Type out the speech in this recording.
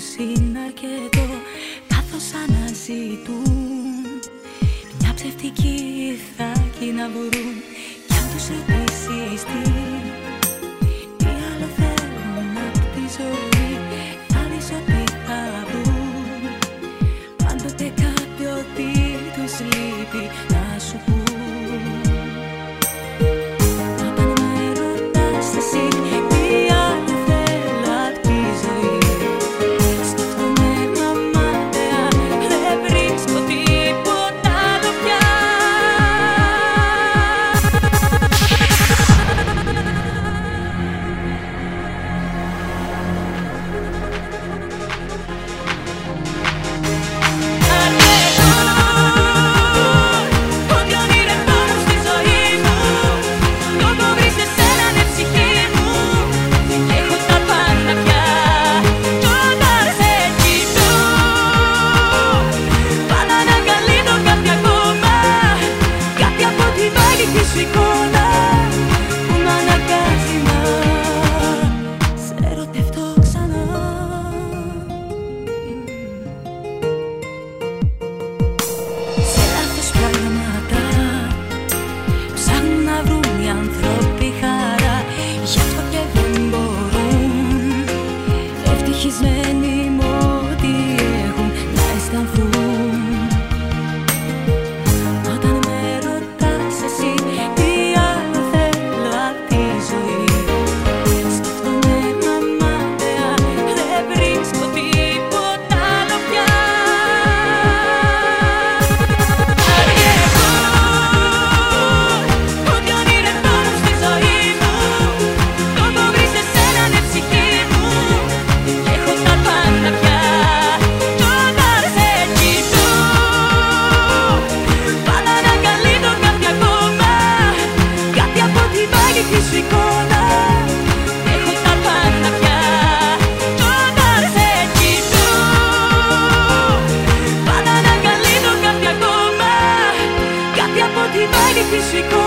τους είναι αρκετό Πάθος αναζητούν. Μια ψευτική θάκη να βρουν Κι αν τους ρωτήσεις suis